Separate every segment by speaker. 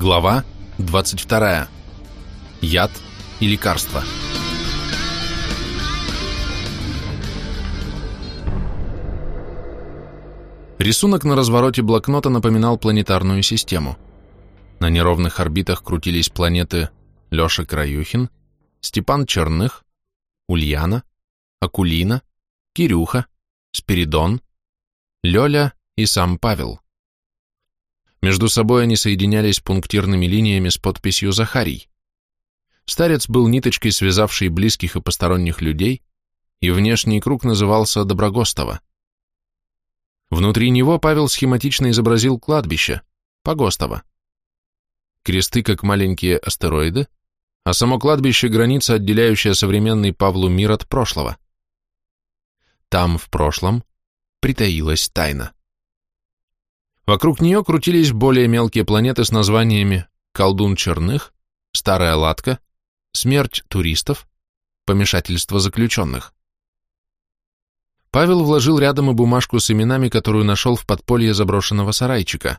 Speaker 1: Глава 22. Яд и лекарство. Рисунок на развороте блокнота напоминал планетарную систему. На неровных орбитах крутились планеты Леша Краюхин, Степан Черных, Ульяна, Акулина, Кирюха, Спиридон, Лёля и сам Павел. Между собой они соединялись пунктирными линиями с подписью «Захарий». Старец был ниточкой, связавшей близких и посторонних людей, и внешний круг назывался Доброгостово. Внутри него Павел схематично изобразил кладбище, Погостово. Кресты как маленькие астероиды, а само кладбище – граница, отделяющая современный Павлу мир от прошлого. Там, в прошлом, притаилась тайна. Вокруг нее крутились более мелкие планеты с названиями «Колдун черных», «Старая ладка», «Смерть туристов», «Помешательство заключенных». Павел вложил рядом и бумажку с именами, которую нашел в подполье заброшенного сарайчика.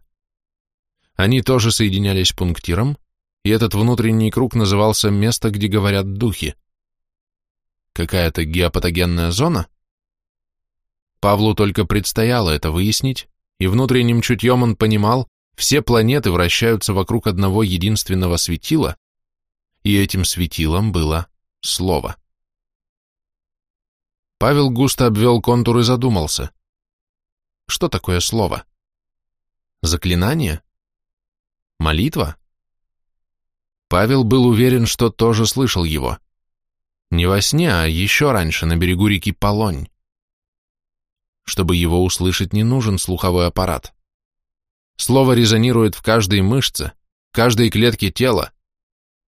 Speaker 1: Они тоже соединялись пунктиром, и этот внутренний круг назывался «Место, где говорят духи». Какая-то геопатогенная зона? Павлу только предстояло это выяснить, и внутренним чутьем он понимал, все планеты вращаются вокруг одного единственного светила, и этим светилом было Слово. Павел густо обвел контур и задумался. Что такое Слово? Заклинание? Молитва? Павел был уверен, что тоже слышал его. Не во сне, а еще раньше, на берегу реки Полонь. Чтобы его услышать, не нужен слуховой аппарат. Слово резонирует в каждой мышце, в каждой клетке тела.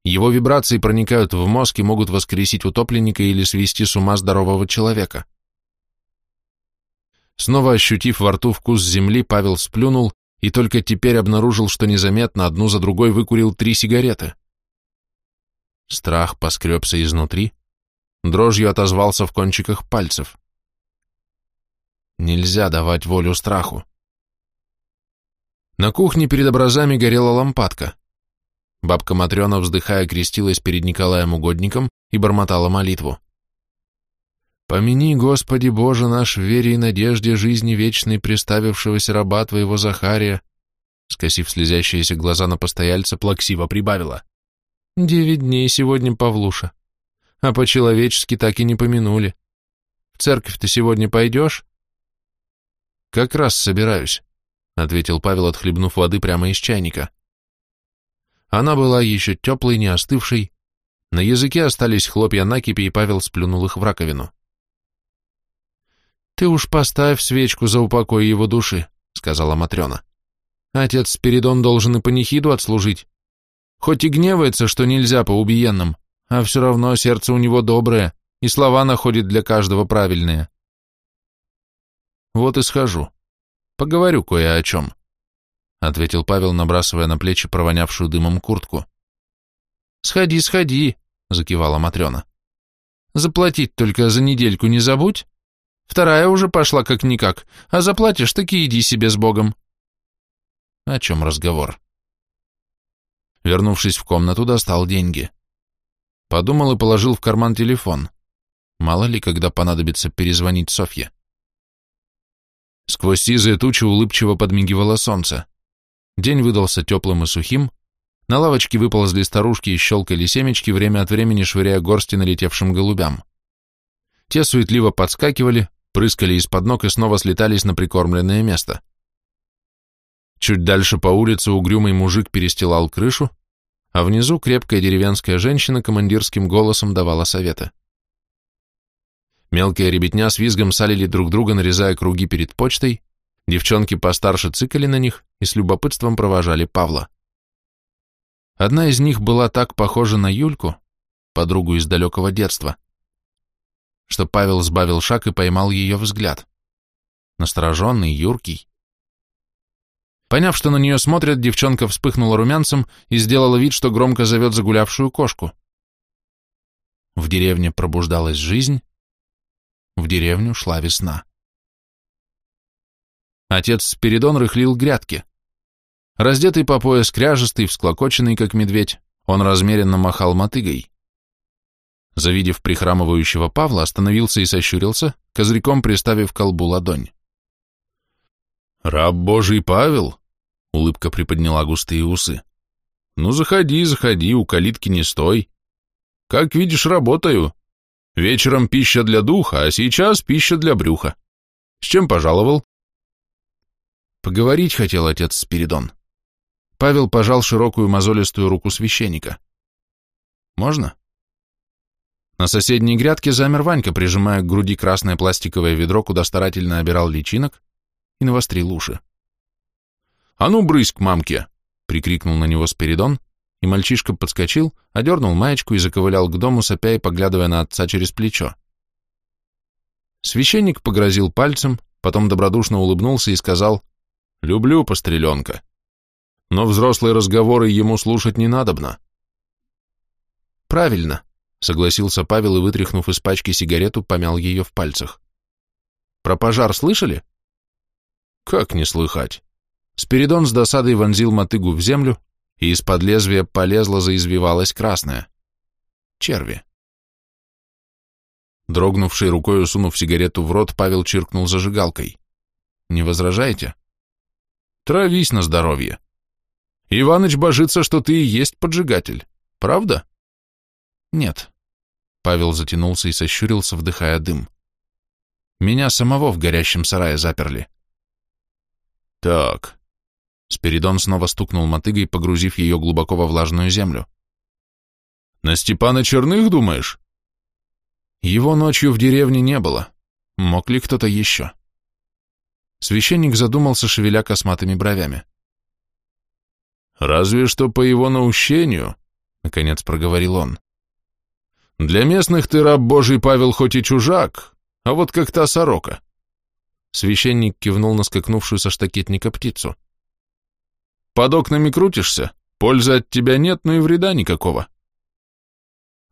Speaker 1: Его вибрации проникают в мозг и могут воскресить утопленника или свести с ума здорового человека. Снова ощутив во рту вкус земли, Павел сплюнул и только теперь обнаружил, что незаметно одну за другой выкурил три сигареты. Страх поскребся изнутри, дрожью отозвался в кончиках пальцев. Нельзя давать волю страху. На кухне перед образами горела лампадка. Бабка Матрена, вздыхая, крестилась перед Николаем Угодником и бормотала молитву. «Помяни, Господи Боже наш, в вере и надежде жизни вечной приставившегося раба Твоего Захария», скосив слезящиеся глаза на постояльца, плаксиво прибавила. «Девять дней сегодня, Павлуша, а по-человечески так и не помянули. В церковь ты сегодня пойдешь?» «Как раз собираюсь», — ответил Павел, отхлебнув воды прямо из чайника. Она была еще теплой, не остывшей. На языке остались хлопья накипи, и Павел сплюнул их в раковину. «Ты уж поставь свечку за упокой его души», — сказала Матрена. «Отец Спиридон должен и панихиду отслужить. Хоть и гневается, что нельзя по убиенным, а все равно сердце у него доброе, и слова находит для каждого правильные. Вот и схожу. Поговорю кое о чем, — ответил Павел, набрасывая на плечи провонявшую дымом куртку. Сходи, сходи, — закивала Матрена. Заплатить только за недельку не забудь. Вторая уже пошла как-никак, а заплатишь, таки иди себе с Богом. О чем разговор? Вернувшись в комнату, достал деньги. Подумал и положил в карман телефон. Мало ли, когда понадобится перезвонить Софье. Сквозь сизые тучи улыбчиво подмигивало солнце. День выдался теплым и сухим, на лавочке выползли старушки и щелкали семечки, время от времени швыряя горсти налетевшим голубям. Те суетливо подскакивали, прыскали из-под ног и снова слетались на прикормленное место. Чуть дальше по улице угрюмый мужик перестилал крышу, а внизу крепкая деревенская женщина командирским голосом давала советы. Мелкая ребятня с визгом салили друг друга, нарезая круги перед почтой, девчонки постарше цикали на них и с любопытством провожали Павла. Одна из них была так похожа на Юльку, подругу из далекого детства, что Павел сбавил шаг и поймал ее взгляд. Настороженный, юркий. Поняв, что на нее смотрят, девчонка вспыхнула румянцем и сделала вид, что громко зовет загулявшую кошку. В деревне пробуждалась жизнь, в деревню шла весна. Отец Спиридон рыхлил грядки. Раздетый по пояс кряжестый, всклокоченный, как медведь, он размеренно махал мотыгой. Завидев прихрамывающего Павла, остановился и сощурился, козырьком приставив колбу ладонь. «Раб Божий Павел?» — улыбка приподняла густые усы. «Ну, заходи, заходи, у калитки не стой. Как видишь, работаю. Вечером пища для духа, а сейчас пища для брюха. С чем пожаловал?» Поговорить хотел отец Спиридон. Павел пожал широкую мозолистую руку священника. «Можно?» На соседней грядке замер Ванька, прижимая к груди красное пластиковое ведро, куда старательно обирал личинок, и навострил уши. «А ну, брысь к мамке!» — прикрикнул на него Спиридон, и мальчишка подскочил, одернул маечку и заковылял к дому, сопя и поглядывая на отца через плечо. Священник погрозил пальцем, потом добродушно улыбнулся и сказал «Люблю постреленка, но взрослые разговоры ему слушать не надобно». «Правильно», Согласился Павел и, вытряхнув из пачки сигарету, помял ее в пальцах. Про пожар слышали? Как не слыхать? Спиридон с досадой вонзил мотыгу в землю, и из-под лезвия полезла заизвивалась красная. Черви. Дрогнувшей рукой, усунув сигарету в рот, Павел чиркнул зажигалкой. «Не возражаете?» «Травись на здоровье. Иваныч божится, что ты и есть поджигатель. Правда?» Нет. Павел затянулся и сощурился, вдыхая дым. Меня самого в горящем сарае заперли. Так. Спиридон снова стукнул мотыгой, погрузив ее глубоко во влажную землю. На Степана Черных, думаешь? Его ночью в деревне не было. Мог ли кто-то еще? Священник задумался, шевеля косматыми бровями. «Разве что по его наущению», — наконец проговорил он. Для местных ты раб Божий, Павел, хоть и чужак, а вот как та сорока. Священник кивнул на скакнувшую со штакетника птицу. Под окнами крутишься, пользы от тебя нет, но и вреда никакого.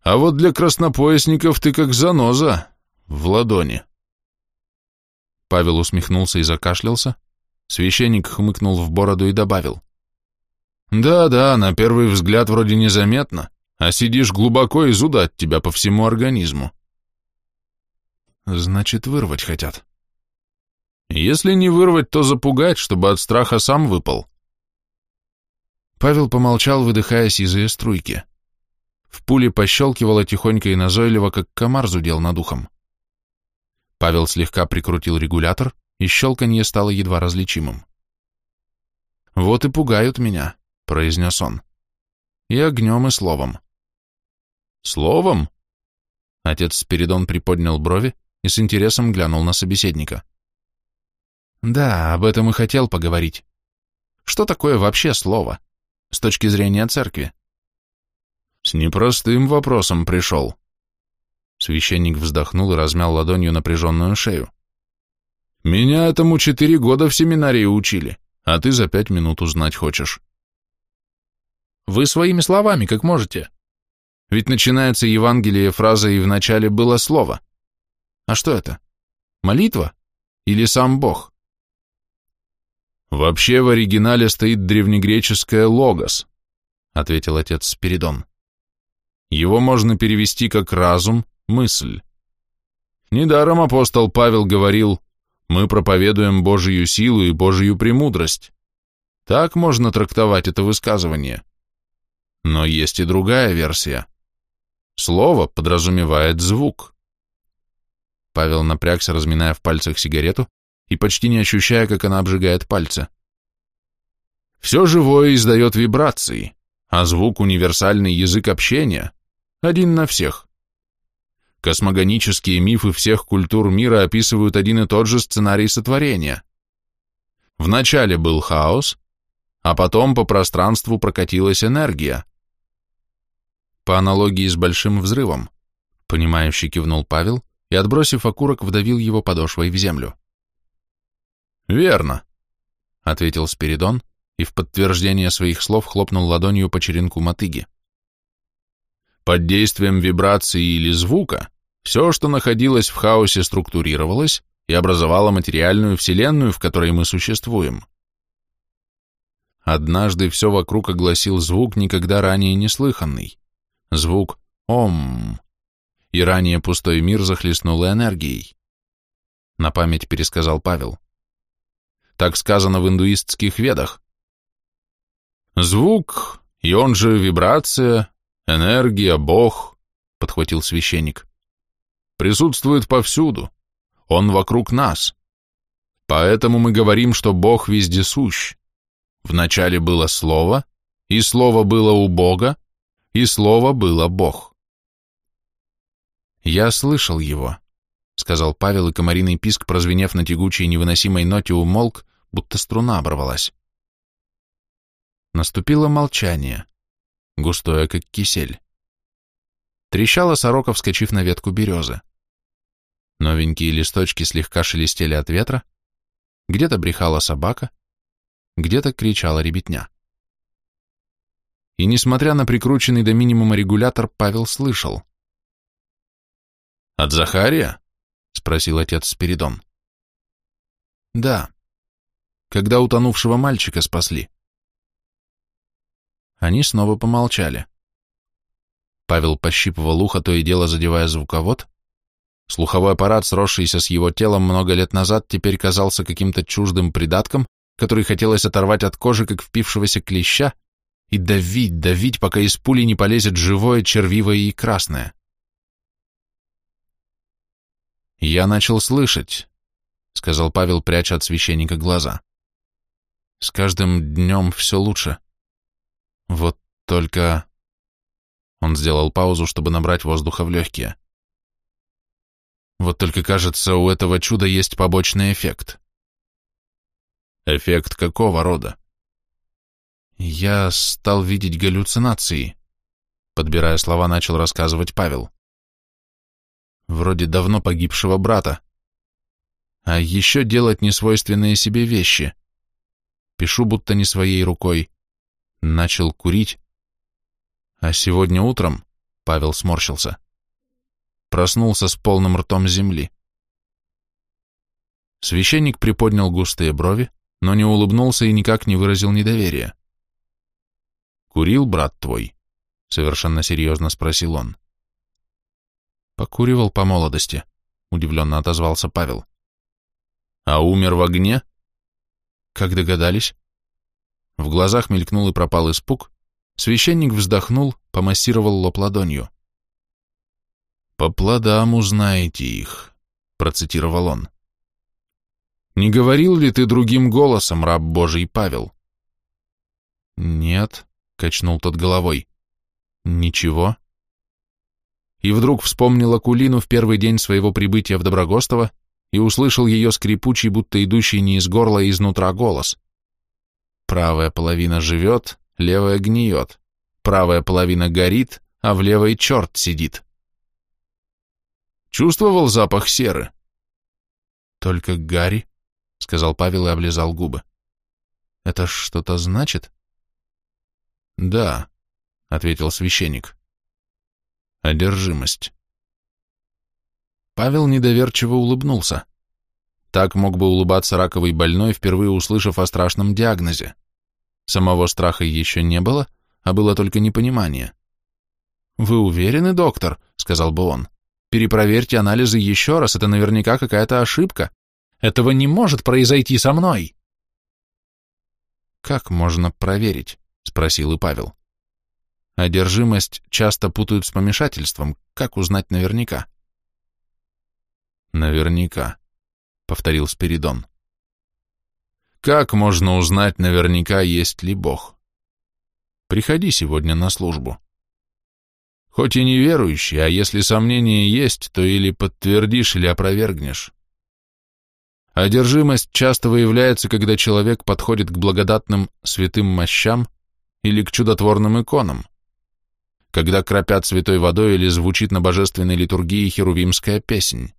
Speaker 1: А вот для краснопоясников ты как заноза в ладони. Павел усмехнулся и закашлялся. Священник хмыкнул в бороду и добавил. Да-да, на первый взгляд вроде незаметно, а сидишь глубоко и зуда от тебя по всему организму. Значит, вырвать хотят. Если не вырвать, то запугать, чтобы от страха сам выпал. Павел помолчал, выдыхая сизые струйки. В пуле пощелкивало тихонько и назойливо, как комар зудел над ухом. Павел слегка прикрутил регулятор, и щелканье стало едва различимым. «Вот и пугают меня», — произнес он. «И огнем, и словом. Словом? Отец Спиридон приподнял брови и с интересом глянул на собеседника. Да, об этом и хотел поговорить. Что такое вообще слово, с точки зрения церкви? С непростым вопросом пришел. Священник вздохнул и размял ладонью напряженную шею. Меня этому четыре года в семинарии учили, а ты за пять минут узнать хочешь. Вы своими словами, как можете. Ведь начинается Евангелие фразой «и вначале было слово». А что это? Молитва? Или сам Бог? Вообще в оригинале стоит древнегреческое «логос», ответил отец Спиридон. Его можно перевести как разум, мысль. Недаром апостол Павел говорил «Мы проповедуем Божию силу и Божию премудрость». Так можно трактовать это высказывание. Но есть и другая версия. Слово подразумевает звук. Павел напрягся, разминая в пальцах сигарету и почти не ощущая, как она обжигает пальцы. Все живое издает вибрации, а звук — универсальный язык общения, один на всех. Космогонические мифы всех культур мира описывают один и тот же сценарий сотворения. Вначале был хаос, а потом по пространству прокатилась энергия. По аналогии с большим взрывом, понимающе кивнул Павел и, отбросив окурок, вдавил его подошвой в землю. Верно, ответил Спиридон и в подтверждение своих слов хлопнул ладонью по черенку мотыги. Под действием вибрации или звука все, что находилось в хаосе, структурировалось и образовало материальную вселенную, в которой мы существуем. однажды все вокруг огласил звук, никогда ранее не слыханный. Звук «Ом». И ранее пустой мир захлестнул энергией. На память пересказал Павел. Так сказано в индуистских ведах. Звук, и он же вибрация, энергия, Бог, подхватил священник, присутствует повсюду. Он вокруг нас. Поэтому мы говорим, что Бог вездесущ. Вначале было Слово, и Слово было у Бога, и Слово было Бог. Я слышал его, сказал Павел, и комариный писк, прозвенев на тягучей невыносимой ноте, умолк, будто струна оборвалась. Наступило молчание, густое, как кисель. Трещала сорока, вскочив на ветку березы. Новенькие листочки слегка шелестели от ветра, где-то брехала собака, где-то кричала ребятня. И, несмотря на прикрученный до минимума регулятор, Павел слышал. «От Захария?» — спросил отец Спиридон. «Да. Когда утонувшего мальчика спасли». Они снова помолчали. Павел пощипывал ухо, то и дело задевая звуковод, Слуховой аппарат, сросшийся с его телом много лет назад, теперь казался каким-то чуждым придатком, который хотелось оторвать от кожи, как впившегося клеща, и давить, давить, пока из пули не полезет живое, червивое и красное. «Я начал слышать», — сказал Павел, пряча от священника глаза. «С каждым днем все лучше. Вот только...» Он сделал паузу, чтобы набрать воздуха в легкие. Вот только кажется, у этого чуда есть побочный эффект. Эффект какого рода? Я стал видеть галлюцинации. Подбирая слова, начал рассказывать Павел. Вроде давно погибшего брата. А еще делать несвойственные себе вещи. Пишу будто не своей рукой. Начал курить. А сегодня утром, Павел сморщился, проснулся с полным ртом земли. Священник приподнял густые брови, но не улыбнулся и никак не выразил недоверия. «Курил брат твой?» — совершенно серьезно спросил он. «Покуривал по молодости», — удивленно отозвался Павел. «А умер в огне?» «Как догадались?» В глазах мелькнул и пропал испуг, священник вздохнул, помассировал лоб ладонью. «По плодам узнаете их», — процитировал он. «Не говорил ли ты другим голосом, раб Божий Павел?» «Нет», — качнул тот головой. «Ничего». И вдруг вспомнил Акулину в первый день своего прибытия в Доброгостово и услышал ее скрипучий, будто идущий не из горла, а изнутра голос. «Правая половина живет, левая гниет, правая половина горит, а в левой черт сидит». Чувствовал запах серы? Только Гарри, сказал Павел и облизал губы. Это что-то значит? Да, ответил священник. Одержимость. Павел недоверчиво улыбнулся. Так мог бы улыбаться раковый больной, впервые услышав о страшном диагнозе. Самого страха еще не было, а было только непонимание. «Вы уверены, доктор?» — сказал бы он. Перепроверьте анализы еще раз, это наверняка какая-то ошибка. Этого не может произойти со мной. Как можно проверить? Спросил и Павел. Одержимость часто путают с помешательством. Как узнать наверняка? Наверняка, повторил Спиридон. Как можно узнать наверняка, есть ли Бог? Приходи сегодня на службу. Хоть и неверующий, а если сомнения есть, то или подтвердишь, или опровергнешь. Одержимость часто выявляется, когда человек подходит к благодатным святым мощам или к чудотворным иконам, когда кропят святой водой или звучит на божественной литургии херувимская песнь.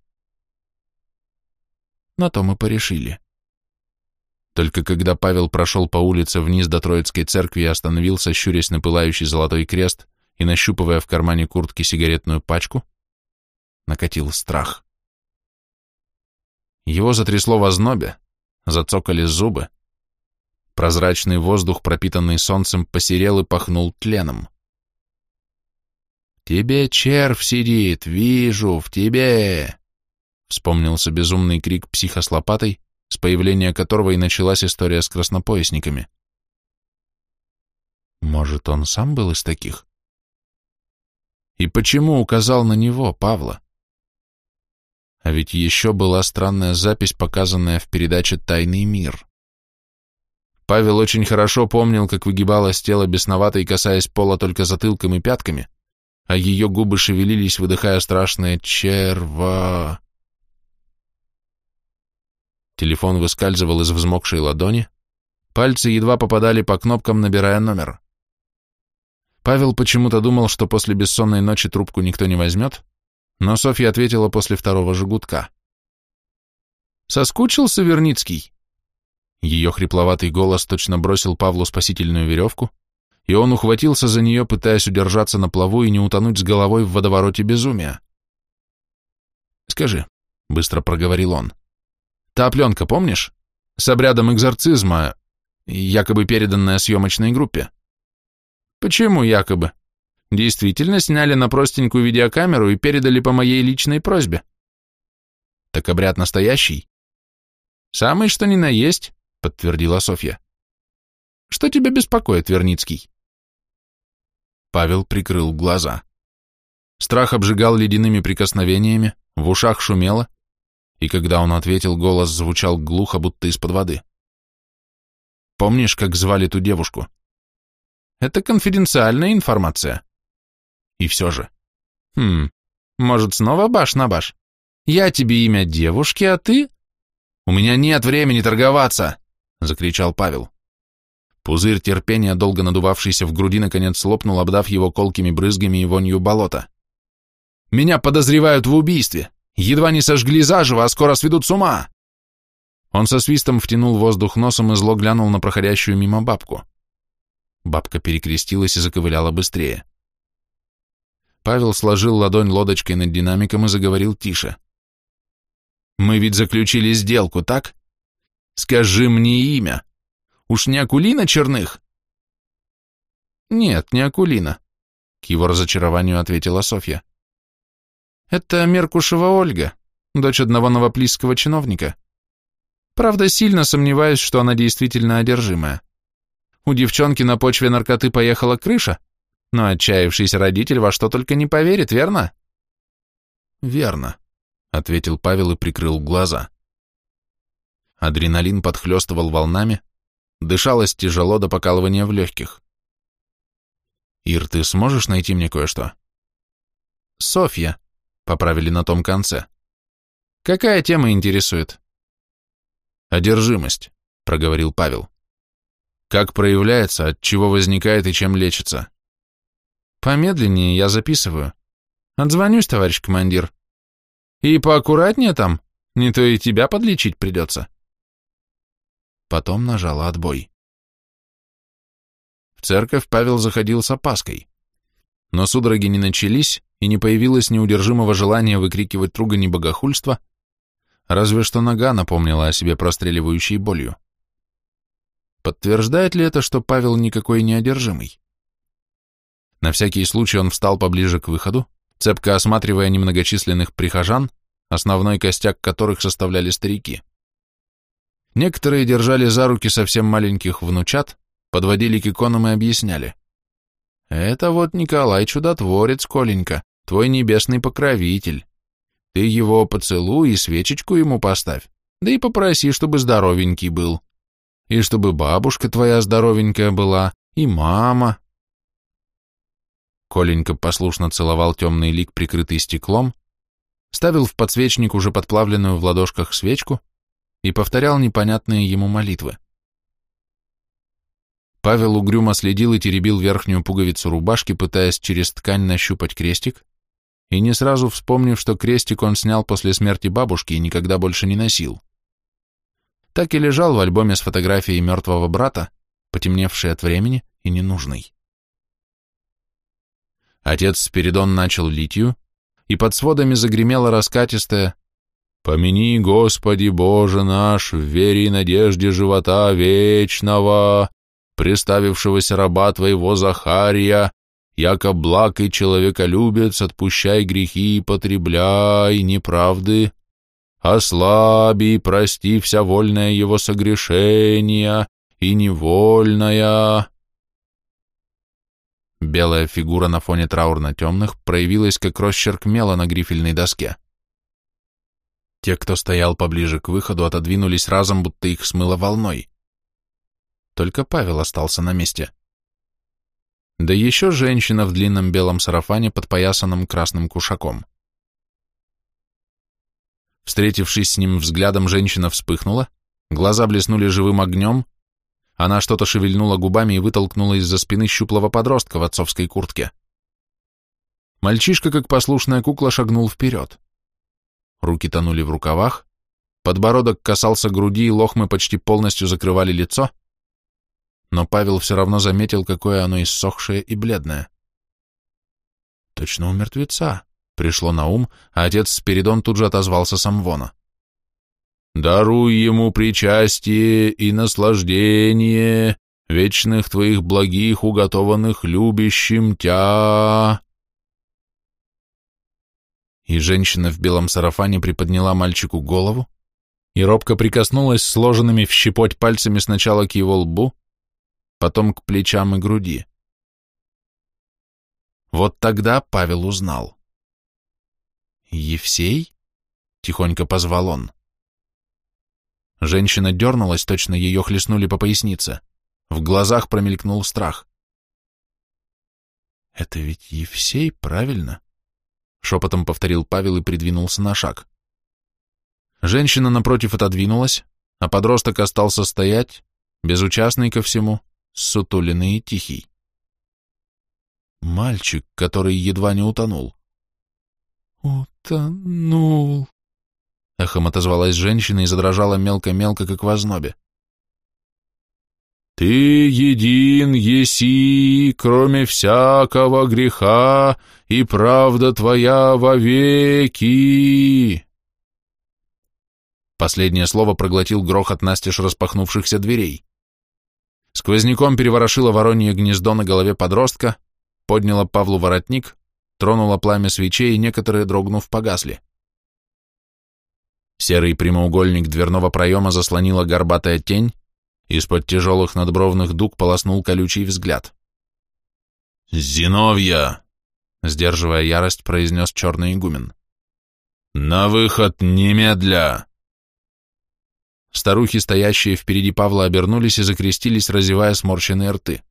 Speaker 1: На то мы порешили. Только когда Павел прошел по улице вниз до Троицкой церкви и остановился, щурясь на пылающий золотой крест, и, нащупывая в кармане куртки сигаретную пачку, накатил страх. Его затрясло в ознобе, зацокали зубы. Прозрачный воздух, пропитанный солнцем, посерел и пахнул тленом. Тебе червь сидит, вижу, в тебе!» Вспомнился безумный крик психа с лопатой, с появления которого и началась история с краснопоясниками. Может, он сам был из таких? И почему указал на него, Павла? А ведь еще была странная запись, показанная в передаче «Тайный мир». Павел очень хорошо помнил, как выгибалось тело бесноватой, касаясь пола только затылком и пятками, а ее губы шевелились, выдыхая страшное «черва». Телефон выскальзывал из взмокшей ладони, пальцы едва попадали по кнопкам, набирая номер. Павел почему-то думал, что после бессонной ночи трубку никто не возьмет, но Софья ответила после второго жгутка. «Соскучился Верницкий?» Ее хрипловатый голос точно бросил Павлу спасительную веревку, и он ухватился за нее, пытаясь удержаться на плаву и не утонуть с головой в водовороте безумия. «Скажи», — быстро проговорил он, — «та пленка, помнишь? С обрядом экзорцизма, якобы переданная съемочной группе?» Почему якобы? Действительно сняли на простенькую видеокамеру и передали по моей личной просьбе. Так обряд настоящий? Самый что ни на есть, подтвердила Софья. Что тебя беспокоит, Верницкий? Павел прикрыл глаза. Страх обжигал ледяными прикосновениями, в ушах шумело, и когда он ответил, голос звучал глухо, будто из-под воды. «Помнишь, как звали ту девушку?» Это конфиденциальная информация. И все же. Хм, может, снова баш на баш? Я тебе имя девушки, а ты... У меня нет времени торговаться, закричал Павел. Пузырь терпения, долго надувавшийся в груди, наконец лопнул, обдав его колкими брызгами и вонью болота. «Меня подозревают в убийстве! Едва не сожгли заживо, а скоро сведут с ума!» Он со свистом втянул воздух носом и зло глянул на проходящую мимо бабку. Бабка перекрестилась и заковыляла быстрее. Павел сложил ладонь лодочкой над динамиком и заговорил тише. «Мы ведь заключили сделку, так? Скажи мне имя. Уж не Акулина Черных?» «Нет, не Акулина», — к его разочарованию ответила Софья. «Это Меркушева Ольга, дочь одного новоплисского чиновника. Правда, сильно сомневаюсь, что она действительно одержимая. У девчонки на почве наркоты поехала крыша, но отчаявшийся родитель во что только не поверит, верно? Верно, ответил Павел и прикрыл глаза. Адреналин подхлестывал волнами, дышалось тяжело до покалывания в легких. «Ир, ты сможешь найти мне кое-что?» «Софья», — поправили на том конце. «Какая тема интересует?» «Одержимость», — проговорил Павел. Как проявляется, от чего возникает и чем лечится? Помедленнее, я записываю. Отзвонюсь, товарищ командир. И поаккуратнее там, не то и тебя подлечить придется. Потом нажала отбой. В церковь Павел заходил с опаской. Но судороги не начались, и не появилось неудержимого желания выкрикивать ругань и разве что нога напомнила о себе простреливающей болью. Подтверждает ли это, что Павел никакой не одержимый? На всякий случай он встал поближе к выходу, цепко осматривая немногочисленных прихожан, основной костяк которых составляли старики. Некоторые держали за руки совсем маленьких внучат, подводили к иконам и объясняли. «Это вот Николай Чудотворец, Коленька, твой небесный покровитель. Ты его поцелуй и свечечку ему поставь, да и попроси, чтобы здоровенький был и чтобы бабушка твоя здоровенькая была, и мама. Коленька послушно целовал темный лик, прикрытый стеклом, ставил в подсвечник уже подплавленную в ладошках свечку и повторял непонятные ему молитвы. Павел угрюмо следил и теребил верхнюю пуговицу рубашки, пытаясь через ткань нащупать крестик, и не сразу вспомнив, что крестик он снял после смерти бабушки и никогда больше не носил так и лежал в альбоме с фотографией мертвого брата, потемневший от времени и ненужный. Отец Спиридон начал литью, и под сводами загремело раскатистое
Speaker 2: Помяни, Господи Боже наш, в вере и надежде живота вечного, приставившегося раба Твоего Захария, яко благ и человеколюбец, отпущай грехи и потребляй неправды, ослаби и прости вся вольная его согрешения и невольная.
Speaker 1: Белая фигура на фоне траурно-темных проявилась как росчерк мела на грифельной доске. Те, кто стоял поближе к выходу, отодвинулись разом, будто их смыло волной. Только Павел остался на месте. Да еще женщина в длинном белом сарафане, под подпоясанном красным кушаком. Встретившись с ним взглядом, женщина вспыхнула, глаза блеснули живым огнем, она что-то шевельнула губами и вытолкнула из-за спины щуплого подростка в отцовской куртке. Мальчишка, как послушная кукла, шагнул вперед. Руки тонули в рукавах, подбородок касался груди, и лохмы почти полностью закрывали лицо, но Павел все равно заметил, какое оно иссохшее и бледное. Точно у мертвеца пришло на ум, а отец Спиридон тут же отозвался самвона.
Speaker 2: «Даруй ему причастие и наслаждение вечных твоих благих, уготованных любящим тя».
Speaker 1: И женщина в белом сарафане приподняла мальчику голову и робко прикоснулась сложенными в щепоть пальцами сначала к его лбу, потом к плечам и груди. Вот тогда Павел узнал. «Евсей?» — тихонько позвал он. Женщина дернулась, точно ее хлестнули по пояснице. В глазах промелькнул страх. «Это ведь Евсей, правильно?» — шепотом повторил Павел и придвинулся на шаг. Женщина напротив отодвинулась, а подросток остался стоять, безучастный ко всему, сутуленный и тихий. Мальчик, который едва не утонул. «Утонул!» Эхом отозвалась женщина и задрожала мелко-мелко, как в ознобе.
Speaker 2: «Ты един еси, кроме всякого греха, и правда твоя вовеки!»
Speaker 1: Последнее слово проглотил грохот настежь распахнувшихся дверей. Сквозняком переворошило воронье гнездо на голове подростка, подняло Павлу воротник, тронуло пламя свечей, и некоторые, дрогнув, погасли. Серый прямоугольник дверного проема заслонила горбатая тень, из-под тяжелых надбровных дуг полоснул колючий взгляд.
Speaker 2: «Зиновья!» — сдерживая ярость, произнес черный игумен. «На выход немедля!»
Speaker 1: Старухи, стоящие впереди Павла, обернулись и закрестились, разевая сморщенные рты.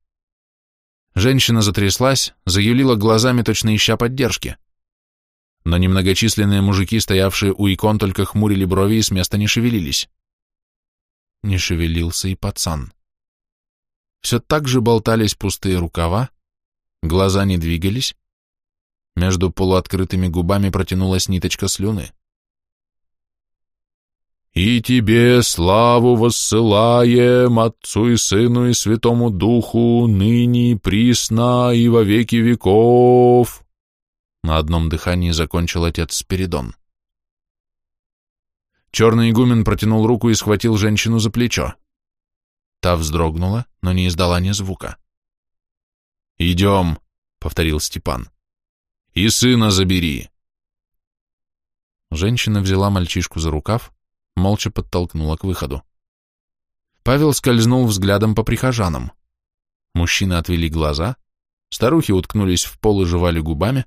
Speaker 1: Женщина затряслась, заюлила глазами, точно ища поддержки. Но немногочисленные мужики, стоявшие у икон, только хмурили брови и с места не шевелились. Не шевелился и пацан. Все так же болтались пустые рукава, глаза не двигались, между полуоткрытыми губами протянулась ниточка слюны.
Speaker 2: И тебе славу воссылаем, Отцу и Сыну и Святому Духу, ныне и присно и во веки веков.
Speaker 1: На одном дыхании закончил отец Спиридон. Черный игумен протянул руку и схватил женщину за плечо. Та вздрогнула, но не издала ни звука.
Speaker 2: «Идем», — повторил Степан. «И сына забери».
Speaker 1: Женщина взяла мальчишку за рукав, молча подтолкнула к выходу. Павел скользнул взглядом по прихожанам. Мужчины отвели глаза, старухи уткнулись в пол и жевали губами.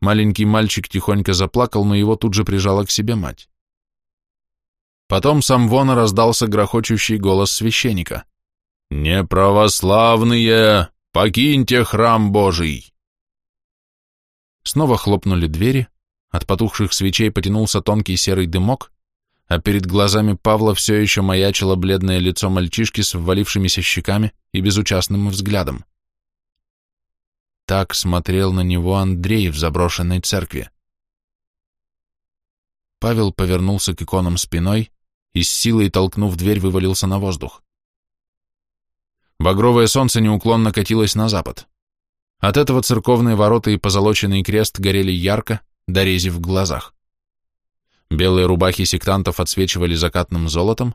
Speaker 1: Маленький мальчик тихонько заплакал, но его тут же прижала к себе мать. Потом сам вон раздался грохочущий голос священника.
Speaker 2: «Неправославные, покиньте храм Божий!»
Speaker 1: Снова хлопнули двери, от потухших свечей потянулся тонкий серый дымок, а перед глазами Павла все еще маячило бледное лицо мальчишки с ввалившимися щеками и безучастным взглядом. Так смотрел на него Андрей в заброшенной церкви. Павел повернулся к иконам спиной и с силой, толкнув дверь, вывалился на воздух. Багровое солнце неуклонно катилось на запад. От этого церковные ворота и позолоченный крест горели ярко, дорезив в глазах. Белые рубахи сектантов отсвечивали закатным золотом,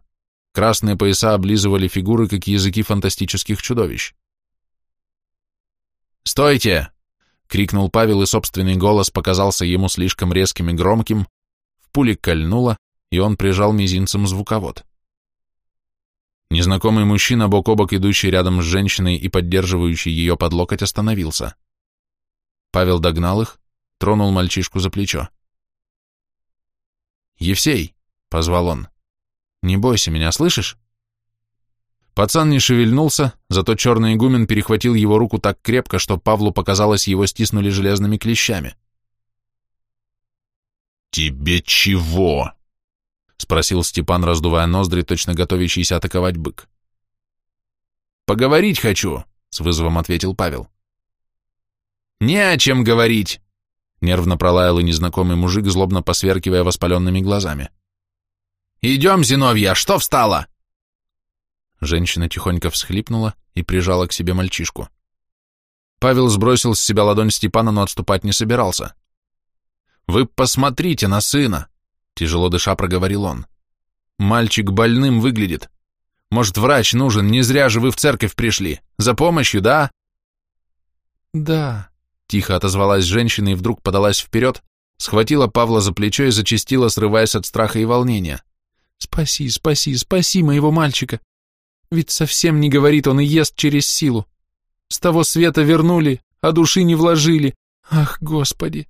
Speaker 1: красные пояса облизывали фигуры, как языки фантастических чудовищ. «Стойте!» — крикнул Павел, и собственный голос показался ему слишком резким и громким, в пуле кольнуло, и он прижал мизинцем звуковод. Незнакомый мужчина, бок о бок идущий рядом с женщиной и поддерживающий ее под локоть, остановился. Павел догнал их, тронул мальчишку за плечо. «Евсей!» — позвал он. «Не бойся меня, слышишь?» Пацан не шевельнулся, зато черный игумен перехватил его руку так крепко, что Павлу показалось, его стиснули железными клещами.
Speaker 2: «Тебе чего?» — спросил Степан, раздувая ноздри, точно готовящийся атаковать бык.
Speaker 1: «Поговорить хочу», — с вызовом ответил Павел. «Не о чем говорить», — нервно пролаял и незнакомый мужик, злобно посверкивая воспаленными глазами. «Идем, Зиновья, что встала?» Женщина тихонько всхлипнула и прижала к себе мальчишку. Павел сбросил с себя ладонь Степана, но отступать не собирался. «Вы посмотрите на сына!» — тяжело дыша проговорил он. «Мальчик больным выглядит. Может, врач нужен, не зря же вы в церковь пришли. За помощью, да?»
Speaker 3: «Да», —
Speaker 1: тихо отозвалась женщина и вдруг подалась вперед, схватила Павла за плечо и зачастила, срываясь от страха и волнения.
Speaker 3: «Спаси, спаси, спаси моего мальчика! Ведь совсем не говорит он и ест через силу. С того света вернули, а души не вложили. Ах, Господи!»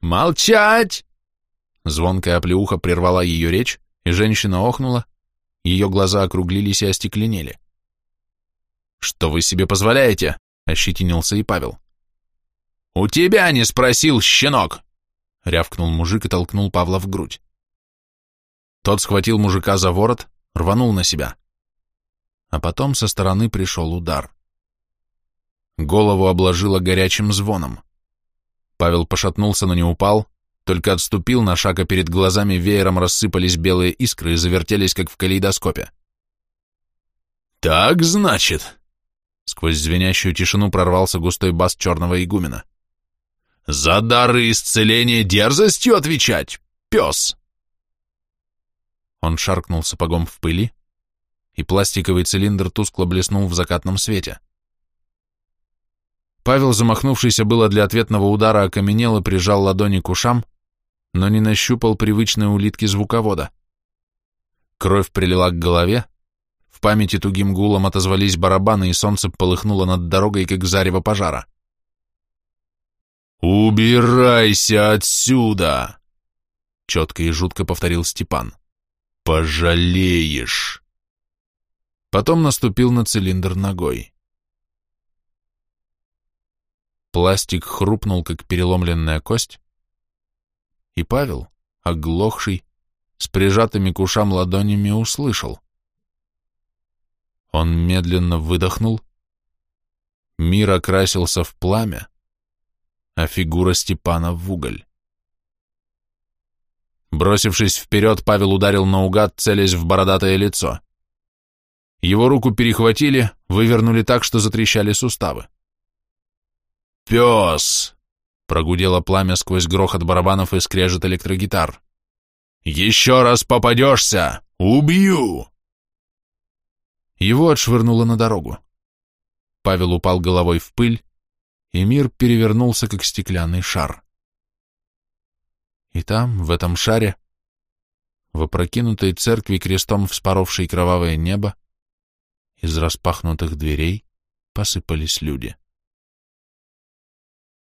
Speaker 1: «Молчать!» Звонкая оплеуха прервала ее речь, и женщина охнула, ее глаза округлились и остекленели. «Что вы себе позволяете?» — ощетинился и Павел. «У тебя не спросил, щенок!» — рявкнул мужик и толкнул Павла в грудь. Тот схватил мужика за ворот, рванул на себя. А потом со стороны пришел удар. Голову обложило горячим звоном. Павел пошатнулся, но не упал, только отступил на шаг, а перед глазами веером рассыпались белые искры и завертелись, как в калейдоскопе.
Speaker 2: «Так, значит?»
Speaker 1: Сквозь звенящую тишину прорвался густой бас черного игумена.
Speaker 2: «За дары исцеления дерзостью отвечать, пес!»
Speaker 1: Он шаркнул сапогом в пыли, и пластиковый цилиндр тускло блеснул в закатном свете. Павел, замахнувшийся было для ответного удара, окаменел и прижал ладони к ушам, но не нащупал привычной улитки звуковода. Кровь прилила к голове, в памяти тугим гулом отозвались барабаны, и солнце полыхнуло над дорогой, как зарево пожара.
Speaker 2: «Убирайся отсюда!» — четко и жутко повторил Степан. «Пожалеешь!»
Speaker 1: Потом наступил на цилиндр ногой. Пластик хрупнул, как переломленная кость, и Павел, оглохший, с прижатыми к ушам ладонями, услышал. Он медленно выдохнул, мир окрасился в пламя, а фигура Степана в уголь. Бросившись вперед, Павел ударил наугад, целясь в бородатое лицо. Его руку перехватили, вывернули так, что затрещали суставы.
Speaker 2: «Пес!»
Speaker 1: — прогудело пламя сквозь грохот барабанов и скрежет электрогитар.
Speaker 2: «Еще раз попадешься! Убью!»
Speaker 1: Его отшвырнуло на дорогу. Павел упал головой в пыль, и мир перевернулся, как стеклянный шар. И там, в этом шаре, в опрокинутой церкви крестом вспоровшей кровавое небо, из распахнутых дверей посыпались люди.